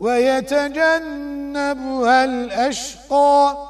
ويتجنبها الأشقى